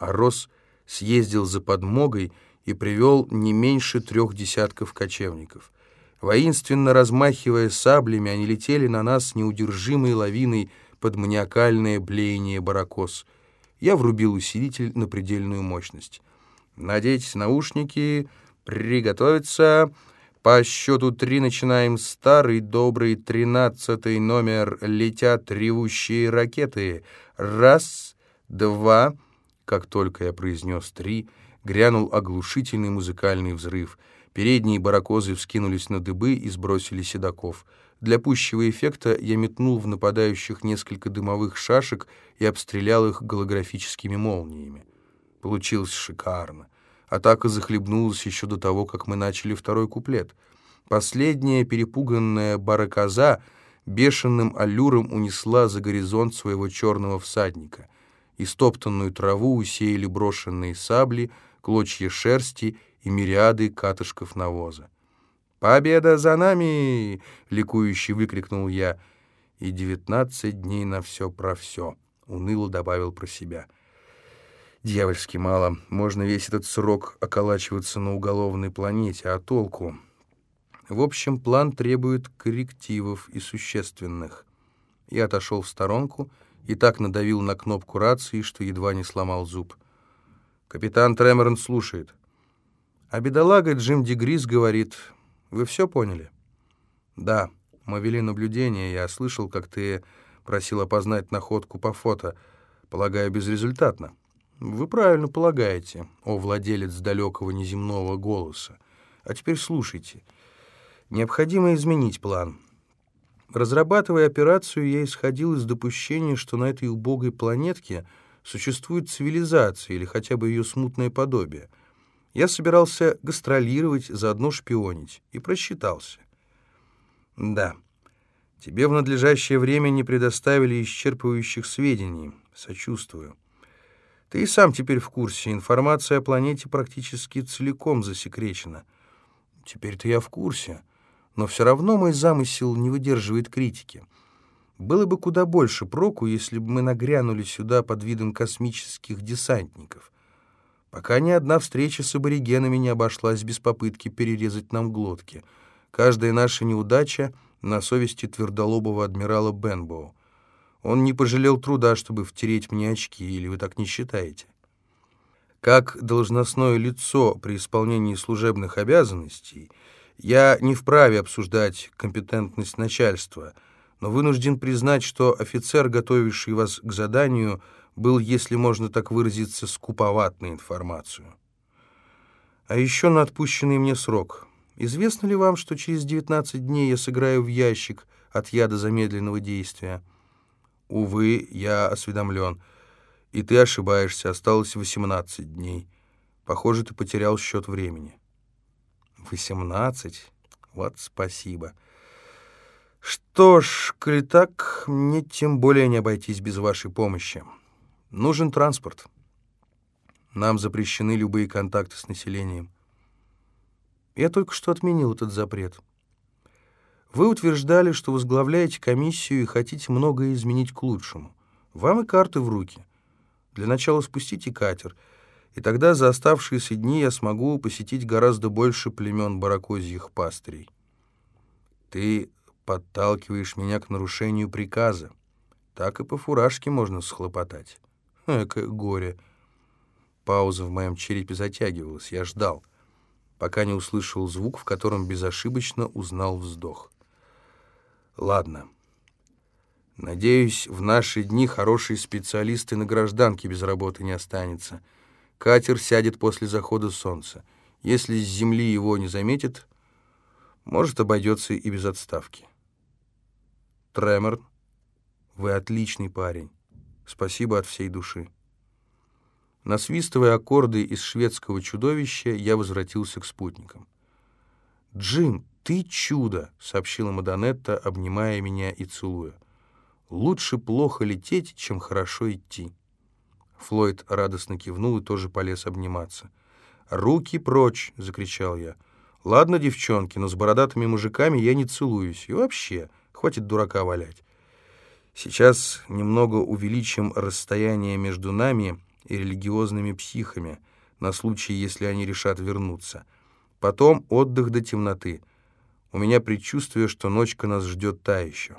а Рос съездил за подмогой и привел не меньше трех десятков кочевников. Воинственно размахивая саблями, они летели на нас неудержимой лавиной под маниакальное блеяние баракос. Я врубил усилитель на предельную мощность. «Надеть наушники, приготовиться...» По счету три начинаем старый добрый тринадцатый номер «Летят ревущие ракеты». Раз, два... Как только я произнес три, грянул оглушительный музыкальный взрыв. Передние баракозы вскинулись на дыбы и сбросили седаков. Для пущего эффекта я метнул в нападающих несколько дымовых шашек и обстрелял их голографическими молниями. Получилось шикарно. Атака захлебнулась еще до того, как мы начали второй куплет. Последняя перепуганная баракоза бешеным аллюром унесла за горизонт своего черного всадника. Истоптанную траву усеяли брошенные сабли, клочья шерсти и мириады катышков навоза. «Победа за нами!» — ликующе выкрикнул я. «И девятнадцать дней на все про все», — уныло добавил про себя — Дьявольски мало. Можно весь этот срок околачиваться на уголовной планете, а толку? В общем, план требует коррективов и существенных. Я отошел в сторонку и так надавил на кнопку рации, что едва не сломал зуб. Капитан Треморн слушает. А бедолага Джим Дегрис говорит, «Вы все поняли?» «Да, мы вели наблюдение, я слышал, как ты просил опознать находку по фото. Полагаю, безрезультатно». Вы правильно полагаете, о владелец далекого неземного голоса. А теперь слушайте. Необходимо изменить план. Разрабатывая операцию, я исходил из допущения, что на этой убогой планетке существует цивилизация или хотя бы ее смутное подобие. Я собирался гастролировать, заодно шпионить, и просчитался. Да, тебе в надлежащее время не предоставили исчерпывающих сведений. Сочувствую. Ты и сам теперь в курсе. Информация о планете практически целиком засекречена. Теперь-то я в курсе. Но все равно мой замысел не выдерживает критики. Было бы куда больше проку, если бы мы нагрянули сюда под видом космических десантников. Пока ни одна встреча с аборигенами не обошлась без попытки перерезать нам глотки. Каждая наша неудача на совести твердолобого адмирала Бенбоу. Он не пожалел труда, чтобы втереть мне очки, или вы так не считаете? Как должностное лицо при исполнении служебных обязанностей, я не вправе обсуждать компетентность начальства, но вынужден признать, что офицер, готовивший вас к заданию, был, если можно так выразиться, скуповат на информацию. А еще на отпущенный мне срок. Известно ли вам, что через 19 дней я сыграю в ящик от яда замедленного действия? Увы, я осведомлен. И ты ошибаешься, осталось 18 дней. Похоже, ты потерял счет времени. 18? Вот спасибо. Что ж, коли так, мне тем более не обойтись без вашей помощи. Нужен транспорт. Нам запрещены любые контакты с населением. Я только что отменил этот запрет. Вы утверждали, что возглавляете комиссию и хотите многое изменить к лучшему. Вам и карты в руки. Для начала спустите катер, и тогда за оставшиеся дни я смогу посетить гораздо больше племен баракозьих пастырей. Ты подталкиваешь меня к нарушению приказа. Так и по фуражке можно схлопотать. Экое горе. Пауза в моем черепе затягивалась. Я ждал, пока не услышал звук, в котором безошибочно узнал вздох. Ладно. Надеюсь, в наши дни хорошие специалисты на гражданке без работы не останется. Катер сядет после захода солнца. Если с земли его не заметит, может, обойдется и без отставки. Тремор, вы отличный парень. Спасибо от всей души. Насвистывая аккорды из шведского чудовища, я возвратился к спутникам. «Джим, «Ты чудо!» — сообщила Мадонетта, обнимая меня и целуя. «Лучше плохо лететь, чем хорошо идти». Флойд радостно кивнул и тоже полез обниматься. «Руки прочь!» — закричал я. «Ладно, девчонки, но с бородатыми мужиками я не целуюсь. И вообще, хватит дурака валять. Сейчас немного увеличим расстояние между нами и религиозными психами, на случай, если они решат вернуться. Потом отдых до темноты. У меня предчувствие, что ночка нас ждет та еще.